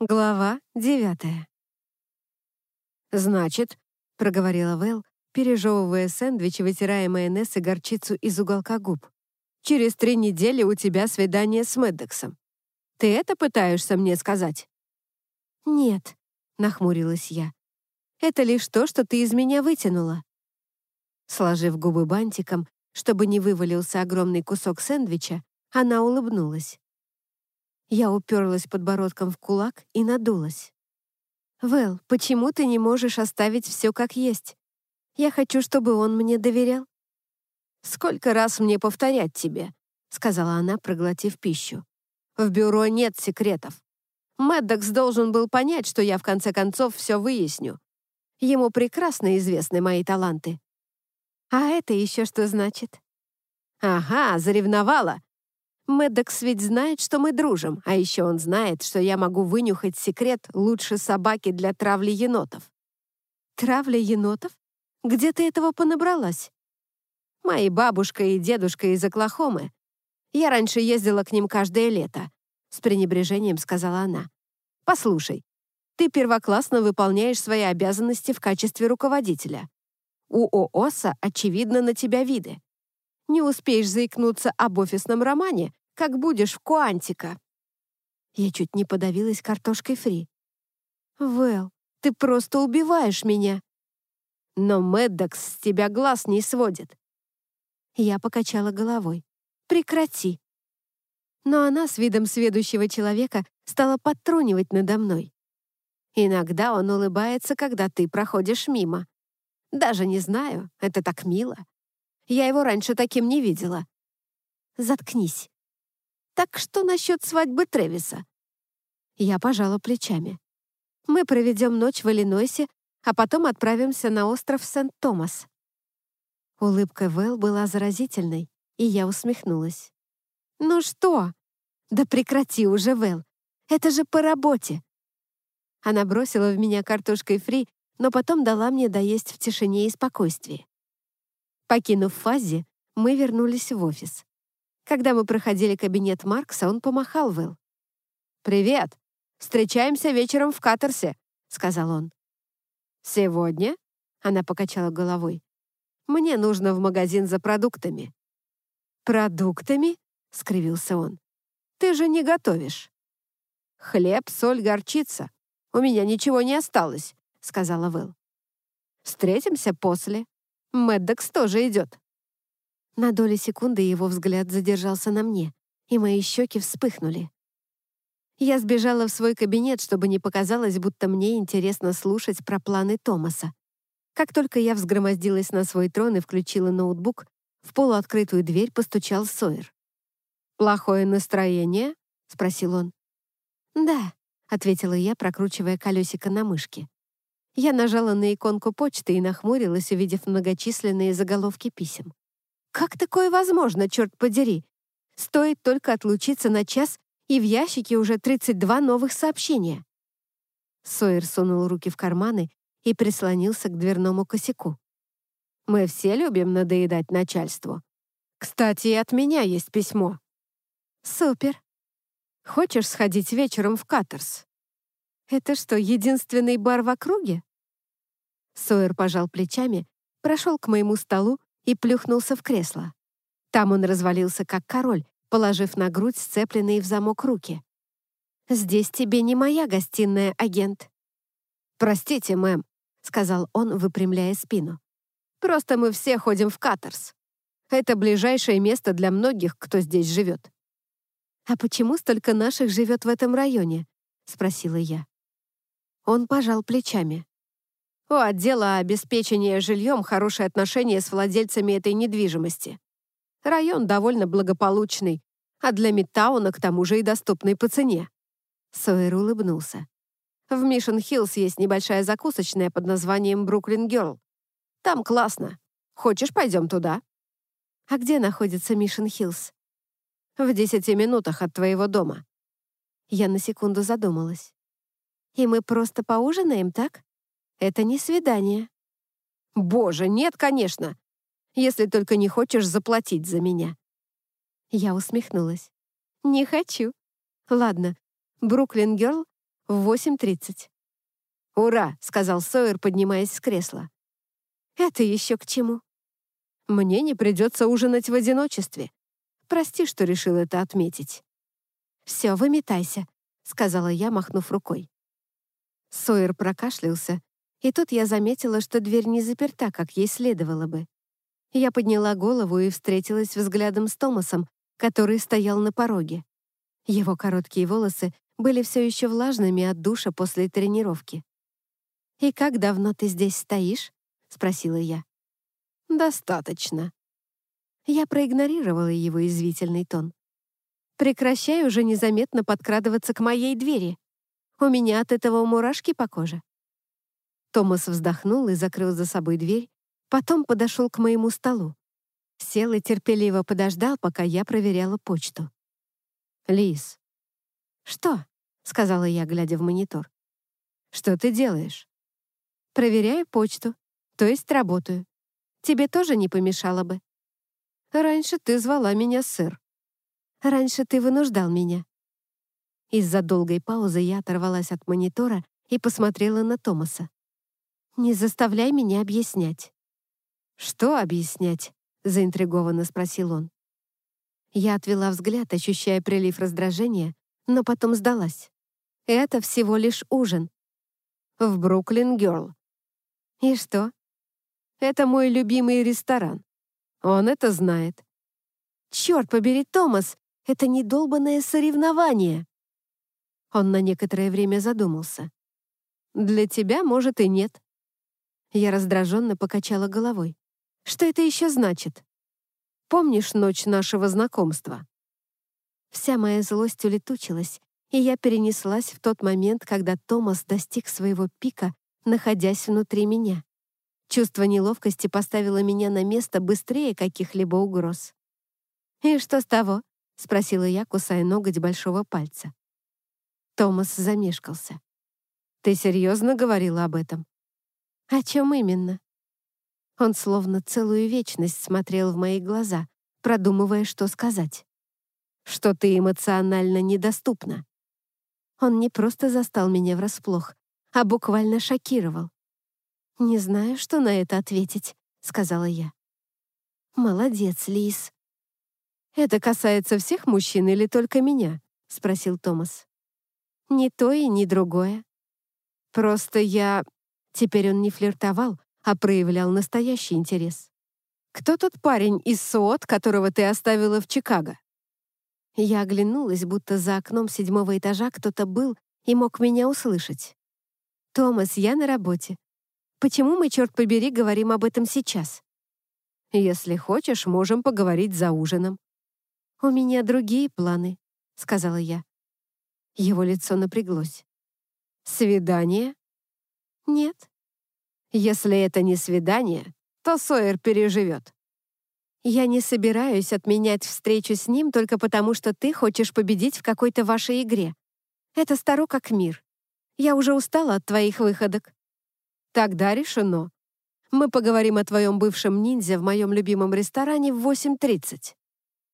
Глава девятая. «Значит», — проговорила Вэл, пережевывая сэндвич и вытирая майонез и горчицу из уголка губ, «через три недели у тебя свидание с Мэддоксом. Ты это пытаешься мне сказать?» «Нет», — нахмурилась я. «Это лишь то, что ты из меня вытянула». Сложив губы бантиком, чтобы не вывалился огромный кусок сэндвича, она улыбнулась. Я уперлась подбородком в кулак и надулась. «Вэл, почему ты не можешь оставить все как есть? Я хочу, чтобы он мне доверял». «Сколько раз мне повторять тебе?» — сказала она, проглотив пищу. «В бюро нет секретов. Мэддокс должен был понять, что я в конце концов все выясню. Ему прекрасно известны мои таланты». «А это еще что значит?» «Ага, заревновала. Мэддокс ведь знает, что мы дружим, а еще он знает, что я могу вынюхать секрет лучше собаки для травли енотов. Травля енотов? Где ты этого понабралась? Мои бабушка и дедушка из Оклахомы. Я раньше ездила к ним каждое лето. С пренебрежением сказала она. Послушай, ты первоклассно выполняешь свои обязанности в качестве руководителя. У ООСа, очевидно, на тебя виды. Не успеешь заикнуться об офисном романе, как будешь в Куантика». Я чуть не подавилась картошкой фри. «Вэл, ты просто убиваешь меня!» «Но Мэддокс с тебя глаз не сводит!» Я покачала головой. «Прекрати!» Но она с видом сведущего человека стала подтрунивать надо мной. «Иногда он улыбается, когда ты проходишь мимо. Даже не знаю, это так мило. Я его раньше таким не видела». «Заткнись!» Так что насчет свадьбы Тревиса?» Я пожала плечами. «Мы проведем ночь в Иллинойсе, а потом отправимся на остров Сент-Томас». Улыбка Вэл была заразительной, и я усмехнулась. «Ну что? Да прекрати уже, Вэл. Это же по работе». Она бросила в меня картошкой фри, но потом дала мне доесть в тишине и спокойствии. Покинув Фази, мы вернулись в офис. Когда мы проходили кабинет Маркса, он помахал Вэл. «Привет! Встречаемся вечером в Каттерсе», — сказал он. «Сегодня?» — она покачала головой. «Мне нужно в магазин за продуктами». «Продуктами?» — скривился он. «Ты же не готовишь». «Хлеб, соль, горчица. У меня ничего не осталось», — сказала Вэл. «Встретимся после. Мэддокс тоже идет». На долю секунды его взгляд задержался на мне, и мои щеки вспыхнули. Я сбежала в свой кабинет, чтобы не показалось, будто мне интересно слушать про планы Томаса. Как только я взгромоздилась на свой трон и включила ноутбук, в полуоткрытую дверь постучал Сойер. «Плохое настроение?» — спросил он. «Да», — ответила я, прокручивая колесико на мышке. Я нажала на иконку почты и нахмурилась, увидев многочисленные заголовки писем. Как такое возможно, черт подери? Стоит только отлучиться на час, и в ящике уже 32 новых сообщения. Сойер сунул руки в карманы и прислонился к дверному косяку. «Мы все любим надоедать начальству. Кстати, и от меня есть письмо». «Супер. Хочешь сходить вечером в Каттерс?» «Это что, единственный бар в округе?» Сойер пожал плечами, прошел к моему столу и плюхнулся в кресло. Там он развалился как король, положив на грудь сцепленные в замок руки. «Здесь тебе не моя гостиная, агент». «Простите, мэм», — сказал он, выпрямляя спину. «Просто мы все ходим в Каттерс. Это ближайшее место для многих, кто здесь живет». «А почему столько наших живет в этом районе?» — спросила я. Он пожал плечами. У отдела обеспечения жильем хорошие отношения с владельцами этой недвижимости. Район довольно благополучный, а для Мидтауна к тому же и доступный по цене». Сойер улыбнулся. «В Мишен-Хиллз есть небольшая закусочная под названием «Бруклин Герл». Там классно. Хочешь, пойдем туда?» «А где находится Мишен-Хиллз?» «В десяти минутах от твоего дома». Я на секунду задумалась. «И мы просто поужинаем, так?» Это не свидание. Боже, нет, конечно. Если только не хочешь заплатить за меня. Я усмехнулась. Не хочу. Ладно, Бруклин Герл В 8.30. «Ура!» — сказал Сойер, поднимаясь с кресла. «Это еще к чему?» «Мне не придется ужинать в одиночестве. Прости, что решил это отметить». «Все, выметайся», — сказала я, махнув рукой. Сойер прокашлялся, и тут я заметила, что дверь не заперта, как ей следовало бы. Я подняла голову и встретилась взглядом с Томасом, который стоял на пороге. Его короткие волосы были все еще влажными от душа после тренировки. «И как давно ты здесь стоишь?» — спросила я. «Достаточно». Я проигнорировала его извительный тон. «Прекращай уже незаметно подкрадываться к моей двери. У меня от этого мурашки по коже». Томас вздохнул и закрыл за собой дверь, потом подошел к моему столу. Сел и терпеливо подождал, пока я проверяла почту. «Лиз». «Что?» — сказала я, глядя в монитор. «Что ты делаешь?» «Проверяю почту, то есть работаю. Тебе тоже не помешало бы». «Раньше ты звала меня сыр». «Раньше ты вынуждал меня». Из-за долгой паузы я оторвалась от монитора и посмотрела на Томаса. «Не заставляй меня объяснять». «Что объяснять?» — заинтригованно спросил он. Я отвела взгляд, ощущая прилив раздражения, но потом сдалась. Это всего лишь ужин. В Бруклин Герл. И что? Это мой любимый ресторан. Он это знает. Черт побери, Томас, это недолбанное соревнование. Он на некоторое время задумался. Для тебя, может, и нет. Я раздраженно покачала головой. Что это еще значит? Помнишь ночь нашего знакомства? Вся моя злость улетучилась, и я перенеслась в тот момент, когда Томас достиг своего пика, находясь внутри меня. Чувство неловкости поставило меня на место быстрее каких-либо угроз. «И что с того?» — спросила я, кусая ноготь большого пальца. Томас замешкался. «Ты серьезно говорила об этом?» «О чем именно?» Он словно целую вечность смотрел в мои глаза, продумывая, что сказать. «Что ты эмоционально недоступна». Он не просто застал меня врасплох, а буквально шокировал. «Не знаю, что на это ответить», — сказала я. «Молодец, Лис». «Это касается всех мужчин или только меня?» — спросил Томас. «Ни то и ни другое. Просто я Теперь он не флиртовал, а проявлял настоящий интерес. «Кто тот парень из СОТ, которого ты оставила в Чикаго?» Я оглянулась, будто за окном седьмого этажа кто-то был и мог меня услышать. «Томас, я на работе. Почему мы, черт побери, говорим об этом сейчас?» «Если хочешь, можем поговорить за ужином». «У меня другие планы», — сказала я. Его лицо напряглось. «Свидание?» «Нет». «Если это не свидание, то Сойер переживет». «Я не собираюсь отменять встречу с ним только потому, что ты хочешь победить в какой-то вашей игре. Это старо как мир. Я уже устала от твоих выходок». «Тогда решено. Мы поговорим о твоем бывшем ниндзя в моем любимом ресторане в 8.30».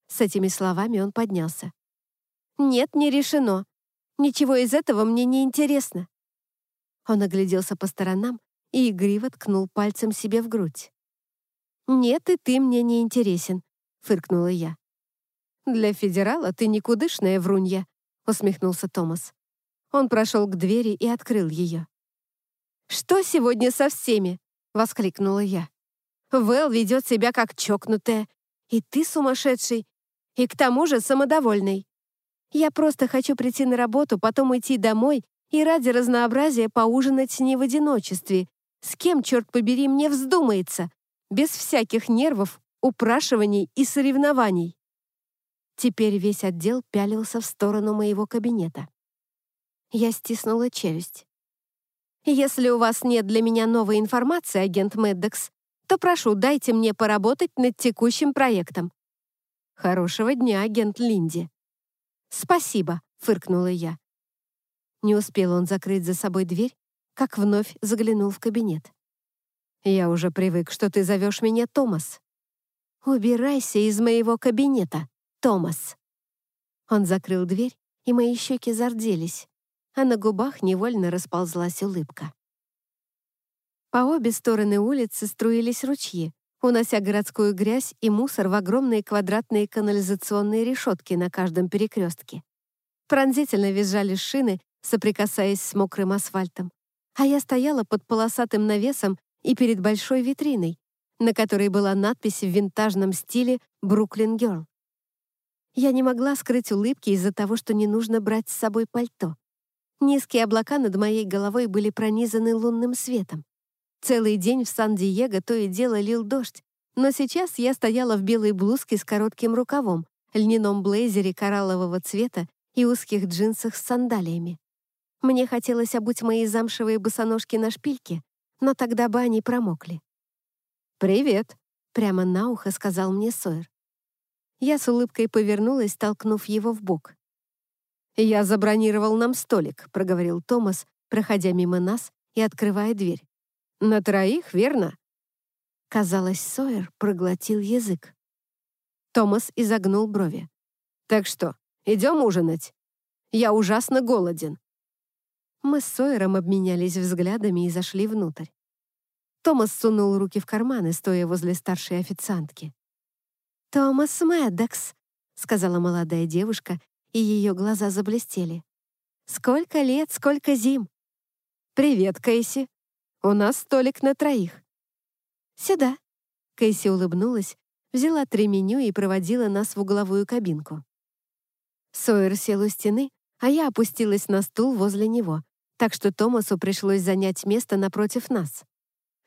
С этими словами он поднялся. «Нет, не решено. Ничего из этого мне не интересно. Он огляделся по сторонам и игриво ткнул пальцем себе в грудь. «Нет, и ты мне не интересен», — фыркнула я. «Для федерала ты никудышная врунья», — усмехнулся Томас. Он прошел к двери и открыл ее. «Что сегодня со всеми?» — воскликнула я. «Вэл ведет себя как чокнутая, и ты сумасшедший, и к тому же самодовольный. Я просто хочу прийти на работу, потом уйти домой и ради разнообразия поужинать не в одиночестве. С кем, черт побери, мне вздумается, без всяких нервов, упрашиваний и соревнований. Теперь весь отдел пялился в сторону моего кабинета. Я стиснула челюсть. «Если у вас нет для меня новой информации, агент Мэддокс, то прошу, дайте мне поработать над текущим проектом». «Хорошего дня, агент Линди». «Спасибо», — фыркнула я. Не успел он закрыть за собой дверь, как вновь заглянул в кабинет. «Я уже привык, что ты зовешь меня Томас». «Убирайся из моего кабинета, Томас». Он закрыл дверь, и мои щеки зарделись. а на губах невольно расползлась улыбка. По обе стороны улицы струились ручьи, унося городскую грязь и мусор в огромные квадратные канализационные решетки на каждом перекрестке. Пронзительно визжали шины, соприкасаясь с мокрым асфальтом. А я стояла под полосатым навесом и перед большой витриной, на которой была надпись в винтажном стиле «Бруклин Герл». Я не могла скрыть улыбки из-за того, что не нужно брать с собой пальто. Низкие облака над моей головой были пронизаны лунным светом. Целый день в Сан-Диего то и дело лил дождь, но сейчас я стояла в белой блузке с коротким рукавом, льняном блейзере кораллового цвета и узких джинсах с сандалиями. Мне хотелось обуть мои замшевые босоножки на шпильке, но тогда бы они промокли. «Привет», — прямо на ухо сказал мне Сойер. Я с улыбкой повернулась, толкнув его в бок. «Я забронировал нам столик», — проговорил Томас, проходя мимо нас и открывая дверь. «На троих, верно?» Казалось, Сойер проглотил язык. Томас изогнул брови. «Так что, идем ужинать? Я ужасно голоден». Мы с Сойером обменялись взглядами и зашли внутрь. Томас сунул руки в карманы, стоя возле старшей официантки. «Томас Мэддокс», — сказала молодая девушка, и ее глаза заблестели. «Сколько лет, сколько зим!» «Привет, Кейси!» У нас столик на троих». «Сюда». Кейси улыбнулась, взяла три меню и проводила нас в угловую кабинку. Сойер сел у стены, а я опустилась на стул возле него, так что Томасу пришлось занять место напротив нас.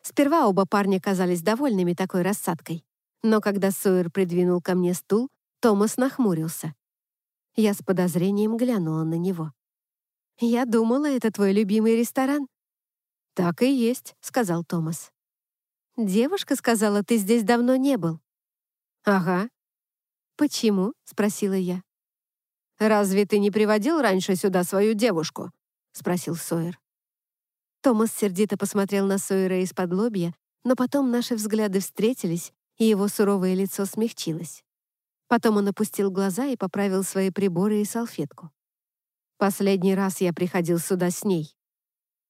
Сперва оба парня казались довольными такой рассадкой, но когда Сойер придвинул ко мне стул, Томас нахмурился. Я с подозрением глянула на него. «Я думала, это твой любимый ресторан», «Так и есть», — сказал Томас. «Девушка сказала, ты здесь давно не был». «Ага». «Почему?» — спросила я. «Разве ты не приводил раньше сюда свою девушку?» — спросил Сойер. Томас сердито посмотрел на Сойера из-под лобья, но потом наши взгляды встретились, и его суровое лицо смягчилось. Потом он опустил глаза и поправил свои приборы и салфетку. «Последний раз я приходил сюда с ней».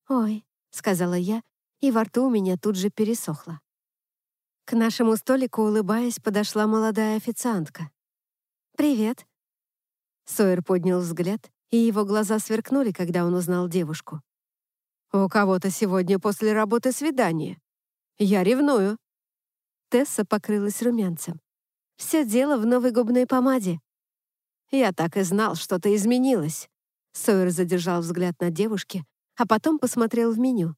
«Ой, — сказала я, и во рту у меня тут же пересохло. К нашему столику, улыбаясь, подошла молодая официантка. «Привет». Сойер поднял взгляд, и его глаза сверкнули, когда он узнал девушку. «У кого-то сегодня после работы свидание. Я ревную». Тесса покрылась румянцем. «Все дело в новой губной помаде». «Я так и знал, что-то изменилось». Сойер задержал взгляд на девушке, а потом посмотрел в меню.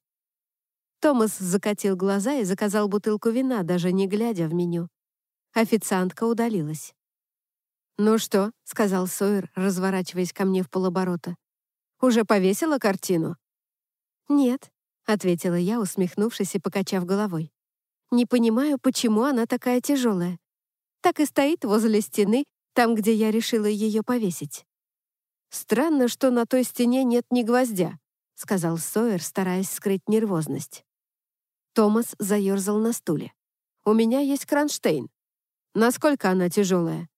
Томас закатил глаза и заказал бутылку вина, даже не глядя в меню. Официантка удалилась. «Ну что?» — сказал Сойер, разворачиваясь ко мне в полоборота. «Уже повесила картину?» «Нет», — ответила я, усмехнувшись и покачав головой. «Не понимаю, почему она такая тяжелая. Так и стоит возле стены, там, где я решила ее повесить». «Странно, что на той стене нет ни гвоздя», — сказал Сойер, стараясь скрыть нервозность. Томас заерзал на стуле. «У меня есть кронштейн. Насколько она тяжелая?»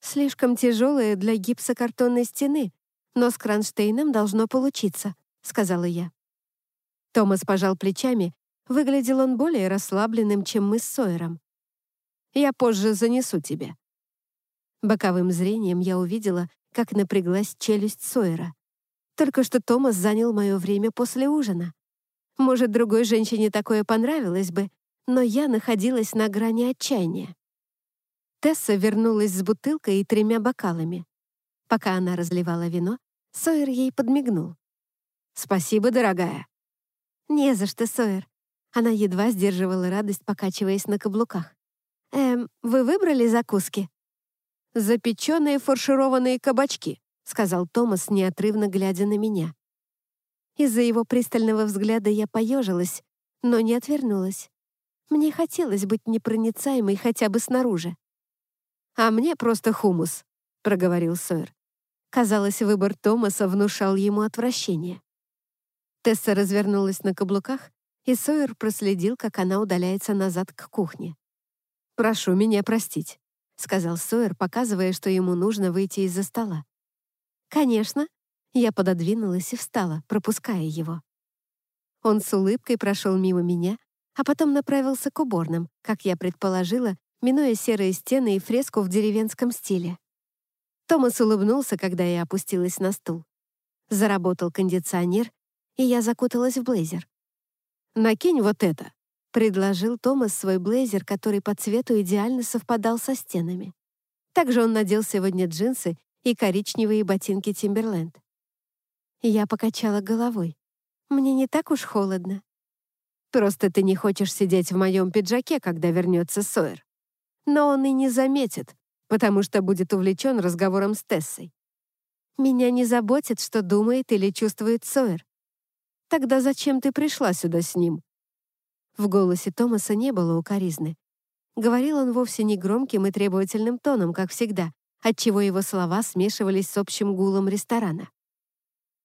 «Слишком тяжелая для гипсокартонной стены, но с кронштейном должно получиться», — сказала я. Томас пожал плечами. Выглядел он более расслабленным, чем мы с Сойером. «Я позже занесу тебе». Боковым зрением я увидела, как напряглась челюсть Сойера. Только что Томас занял мое время после ужина. Может, другой женщине такое понравилось бы, но я находилась на грани отчаяния. Тесса вернулась с бутылкой и тремя бокалами. Пока она разливала вино, Сойер ей подмигнул. «Спасибо, дорогая». «Не за что, Сойер». Она едва сдерживала радость, покачиваясь на каблуках. «Эм, вы выбрали закуски?» «Запеченные фаршированные кабачки», сказал Томас, неотрывно глядя на меня. Из-за его пристального взгляда я поежилась, но не отвернулась. Мне хотелось быть непроницаемой хотя бы снаружи. «А мне просто хумус», — проговорил сэр. Казалось, выбор Томаса внушал ему отвращение. Тесса развернулась на каблуках, и Сойер проследил, как она удаляется назад к кухне. «Прошу меня простить», — сказал Сойер, показывая, что ему нужно выйти из-за стола. «Конечно». Я пододвинулась и встала, пропуская его. Он с улыбкой прошел мимо меня, а потом направился к уборным, как я предположила, минуя серые стены и фреску в деревенском стиле. Томас улыбнулся, когда я опустилась на стул. Заработал кондиционер, и я закуталась в блейзер. «Накинь вот это», — предложил Томас свой блейзер, который по цвету идеально совпадал со стенами. Также он надел сегодня джинсы и коричневые ботинки Тимберленд. Я покачала головой. Мне не так уж холодно. Просто ты не хочешь сидеть в моем пиджаке, когда вернется Сойер. Но он и не заметит, потому что будет увлечен разговором с Тессой. Меня не заботит, что думает или чувствует Сойер. Тогда зачем ты пришла сюда с ним? В голосе Томаса не было укоризны. Говорил он вовсе не громким и требовательным тоном, как всегда, отчего его слова смешивались с общим гулом ресторана.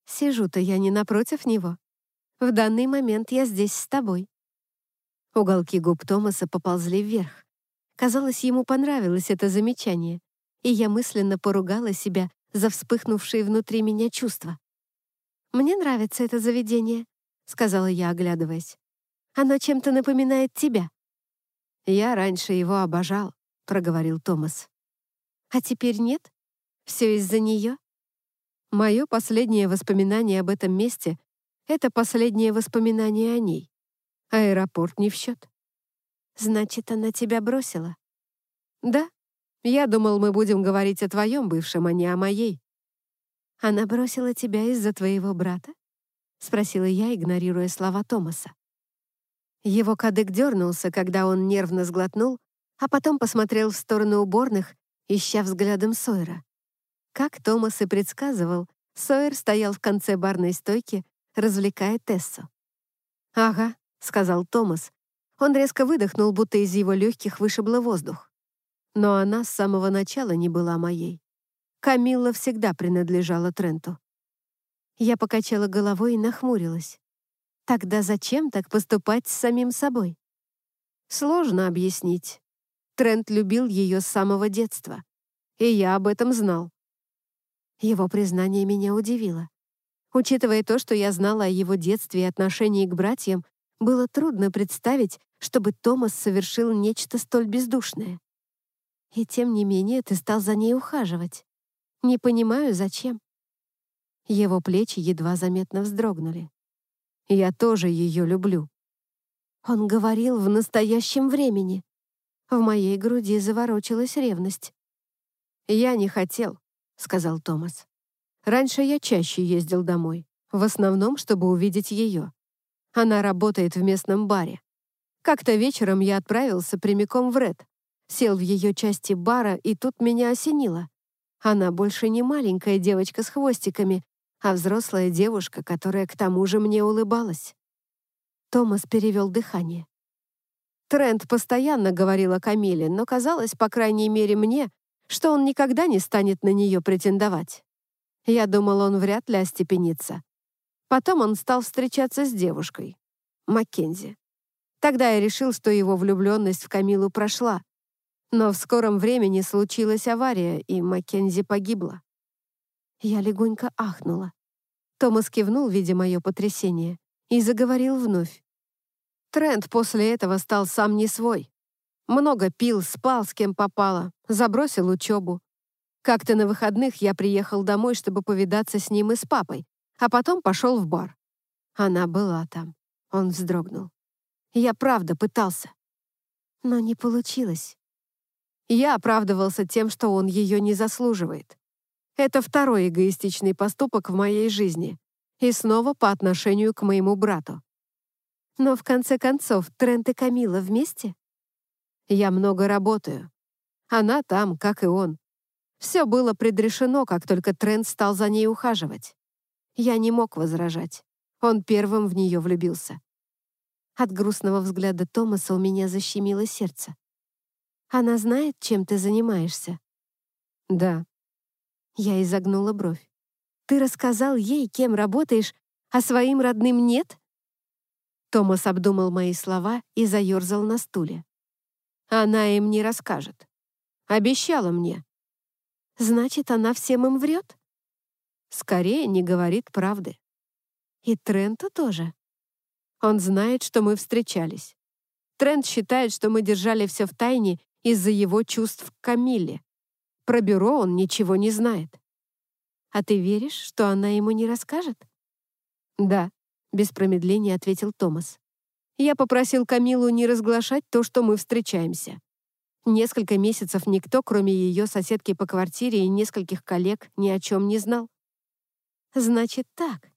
«Сижу-то я не напротив него. В данный момент я здесь с тобой». Уголки губ Томаса поползли вверх. Казалось, ему понравилось это замечание, и я мысленно поругала себя за вспыхнувшие внутри меня чувства. «Мне нравится это заведение», — сказала я, оглядываясь. Оно чем-то напоминает тебя». «Я раньше его обожал», — проговорил Томас. «А теперь нет? Все из-за нее?» Мое последнее воспоминание об этом месте — это последнее воспоминание о ней. Аэропорт не в счет. «Значит, она тебя бросила?» «Да. Я думал, мы будем говорить о твоем бывшем, а не о моей». «Она бросила тебя из-за твоего брата?» — спросила я, игнорируя слова Томаса. Его кадык дернулся, когда он нервно сглотнул, а потом посмотрел в сторону уборных, ища взглядом Сойера. Как Томас и предсказывал, Сойер стоял в конце барной стойки, развлекая Тессу. «Ага», — сказал Томас. Он резко выдохнул, будто из его легких вышибло воздух. Но она с самого начала не была моей. Камилла всегда принадлежала Тренту. Я покачала головой и нахмурилась. Тогда зачем так поступать с самим собой? Сложно объяснить. Трент любил ее с самого детства. И я об этом знал. Его признание меня удивило. Учитывая то, что я знала о его детстве и отношении к братьям, было трудно представить, чтобы Томас совершил нечто столь бездушное. И тем не менее ты стал за ней ухаживать. Не понимаю, зачем. Его плечи едва заметно вздрогнули. Я тоже ее люблю». Он говорил в настоящем времени. В моей груди заворочилась ревность. «Я не хотел», — сказал Томас. «Раньше я чаще ездил домой, в основном, чтобы увидеть ее. Она работает в местном баре. Как-то вечером я отправился прямиком в Ред, сел в ее части бара, и тут меня осенило. Она больше не маленькая девочка с хвостиками, а взрослая девушка, которая к тому же мне улыбалась. Томас перевел дыхание. Трент постоянно говорил о Камиле, но казалось, по крайней мере мне, что он никогда не станет на нее претендовать. Я думал, он вряд ли остепенится. Потом он стал встречаться с девушкой, Маккензи. Тогда я решил, что его влюбленность в Камилу прошла. Но в скором времени случилась авария, и Маккензи погибла. Я легонько ахнула. Томас кивнул, видя мое потрясение, и заговорил вновь. Тренд после этого стал сам не свой. Много пил, спал с кем попало, забросил учебу. Как-то на выходных я приехал домой, чтобы повидаться с ним и с папой, а потом пошел в бар. Она была там. Он вздрогнул. Я правда пытался. Но не получилось. Я оправдывался тем, что он ее не заслуживает. Это второй эгоистичный поступок в моей жизни. И снова по отношению к моему брату. Но в конце концов, Трент и Камила вместе? Я много работаю. Она там, как и он. Все было предрешено, как только Трент стал за ней ухаживать. Я не мог возражать. Он первым в нее влюбился. От грустного взгляда Томаса у меня защемило сердце. «Она знает, чем ты занимаешься?» «Да», я изогнула бровь. «Ты рассказал ей, кем работаешь, а своим родным нет?» Томас обдумал мои слова и заерзал на стуле. «Она им не расскажет. Обещала мне». «Значит, она всем им врет?» Скорее не говорит правды. И Тренту тоже. Он знает, что мы встречались. Трент считает, что мы держали все в тайне из-за его чувств к Камилле. Про бюро он ничего не знает. А ты веришь, что она ему не расскажет? Да, без промедления ответил Томас. Я попросил Камилу не разглашать то, что мы встречаемся. Несколько месяцев никто, кроме ее соседки по квартире и нескольких коллег, ни о чем не знал. Значит так.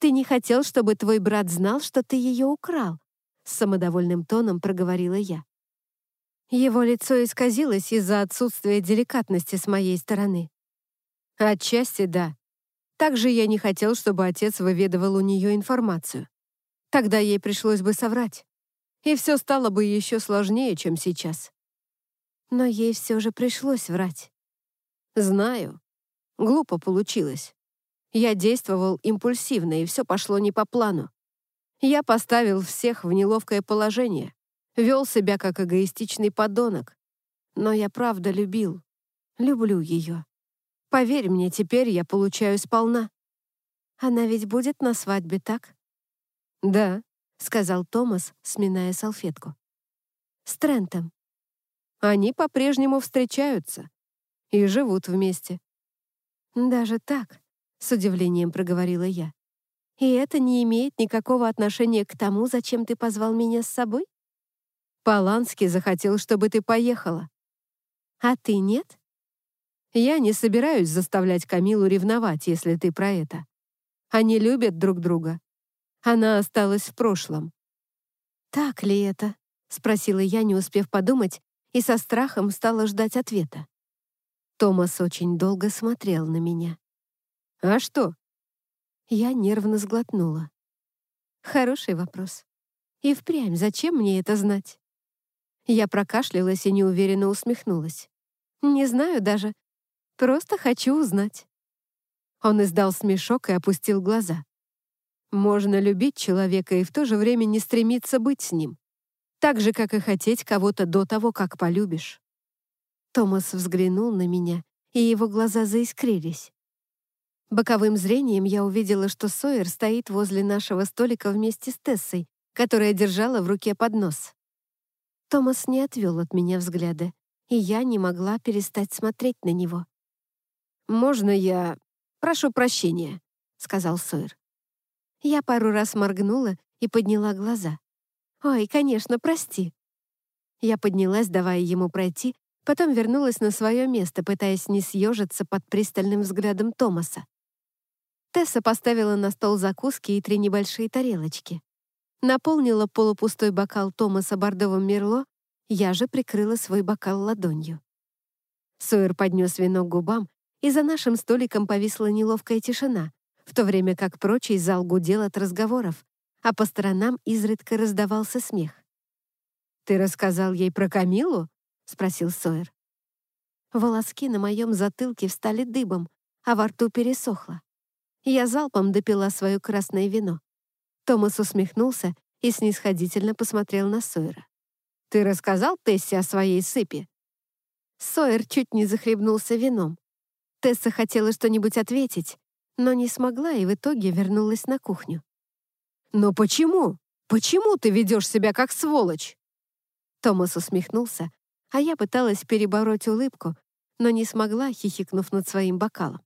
Ты не хотел, чтобы твой брат знал, что ты ее украл? С самодовольным тоном проговорила я. Его лицо исказилось из-за отсутствия деликатности с моей стороны. Отчасти да. Также я не хотел, чтобы отец выведывал у нее информацию. Тогда ей пришлось бы соврать. И все стало бы еще сложнее, чем сейчас. Но ей все же пришлось врать. Знаю. Глупо получилось. Я действовал импульсивно, и все пошло не по плану. Я поставил всех в неловкое положение, вел себя как эгоистичный подонок. Но я правда любил, люблю ее. Поверь мне, теперь я получаю сполна. Она ведь будет на свадьбе, так? Да, сказал Томас, сминая салфетку. С Трентом. Они по-прежнему встречаются и живут вместе. Даже так, с удивлением проговорила я. И это не имеет никакого отношения к тому, зачем ты позвал меня с собой? Поланский захотел, чтобы ты поехала. А ты нет? Я не собираюсь заставлять Камилу ревновать, если ты про это. Они любят друг друга. Она осталась в прошлом. «Так ли это?» — спросила я, не успев подумать, и со страхом стала ждать ответа. Томас очень долго смотрел на меня. «А что?» Я нервно сглотнула. Хороший вопрос. И впрямь, зачем мне это знать? Я прокашлялась и неуверенно усмехнулась. Не знаю даже. Просто хочу узнать. Он издал смешок и опустил глаза. Можно любить человека и в то же время не стремиться быть с ним. Так же, как и хотеть кого-то до того, как полюбишь. Томас взглянул на меня, и его глаза заискрились. Боковым зрением я увидела, что Сойер стоит возле нашего столика вместе с Тессой, которая держала в руке поднос. Томас не отвел от меня взгляда, и я не могла перестать смотреть на него. «Можно я... прошу прощения», — сказал Сойер. Я пару раз моргнула и подняла глаза. «Ой, конечно, прости». Я поднялась, давая ему пройти, потом вернулась на свое место, пытаясь не съежиться под пристальным взглядом Томаса. Тесса поставила на стол закуски и три небольшие тарелочки. Наполнила полупустой бокал Томаса бордовым мерло, я же прикрыла свой бокал ладонью. Сойер поднес вино к губам, и за нашим столиком повисла неловкая тишина, в то время как прочий зал гудел от разговоров, а по сторонам изредка раздавался смех. «Ты рассказал ей про Камилу?» — спросил Сойер. Волоски на моем затылке встали дыбом, а во рту пересохло. Я залпом допила свое красное вино. Томас усмехнулся и снисходительно посмотрел на Сойера. «Ты рассказал Тессе о своей сыпи?» Сойер чуть не захлебнулся вином. Тесса хотела что-нибудь ответить, но не смогла и в итоге вернулась на кухню. «Но почему? Почему ты ведешь себя как сволочь?» Томас усмехнулся, а я пыталась перебороть улыбку, но не смогла, хихикнув над своим бокалом.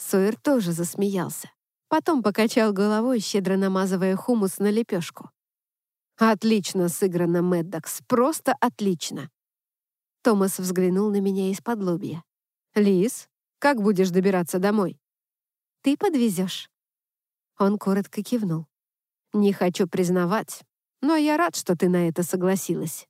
Сойер тоже засмеялся. Потом покачал головой, щедро намазывая хумус на лепешку. «Отлично сыграно, Мэддокс, просто отлично!» Томас взглянул на меня из-под лобья. «Лиз, как будешь добираться домой?» «Ты подвезешь?» Он коротко кивнул. Не хочу признавать, но я рад, что ты на это согласилась.